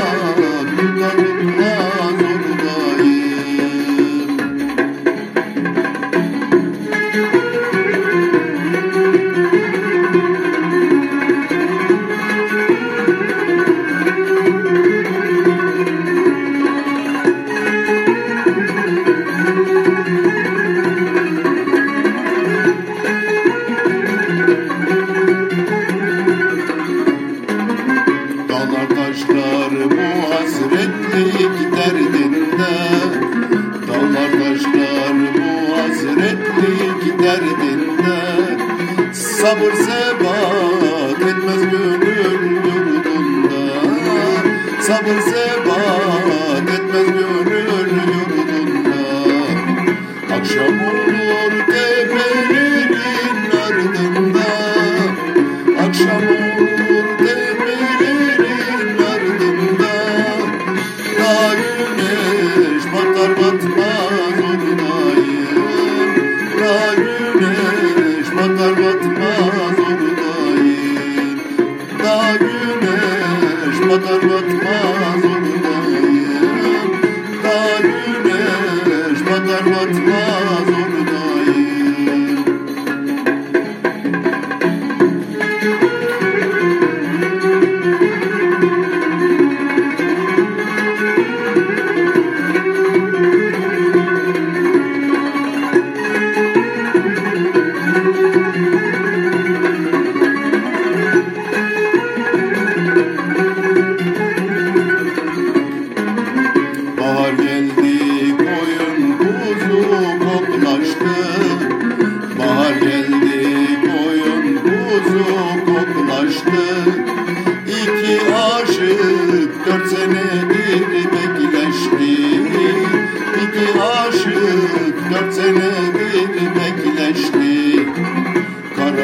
Thank you. Bu hasretlik derdinde. Dağlar taşlar bu hasretlik derdinde. Sabır sebat etmez gönül yurdunda. Sabır sebat etmez gönül yurdunda. Akşam olur Bakar batmaz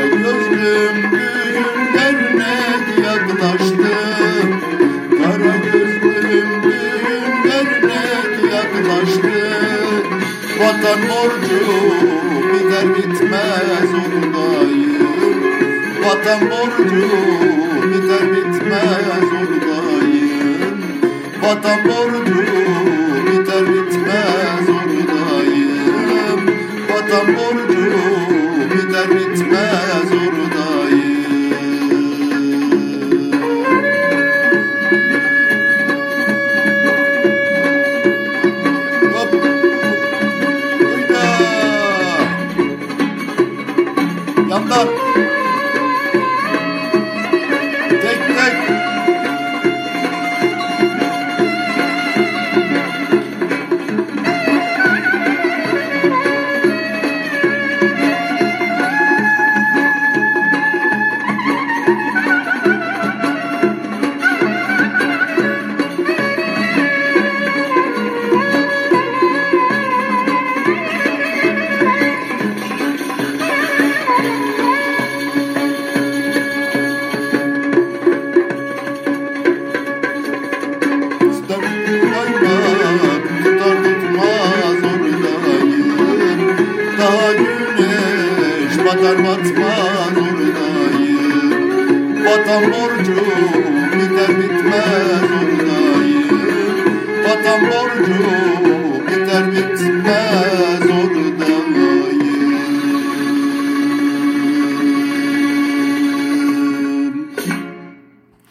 gözlüm düğün dernek yaklaştı. Kara gözlüm düğün dernek yaklaştı. Vatan borcu biter bitmez oradayım. Vatan borcu biter bitmez oradayım. Vatan borcu No. Batar batmaz oradayım Vatan borcu biter bitmez oradayım Vatan borcu biter bitmez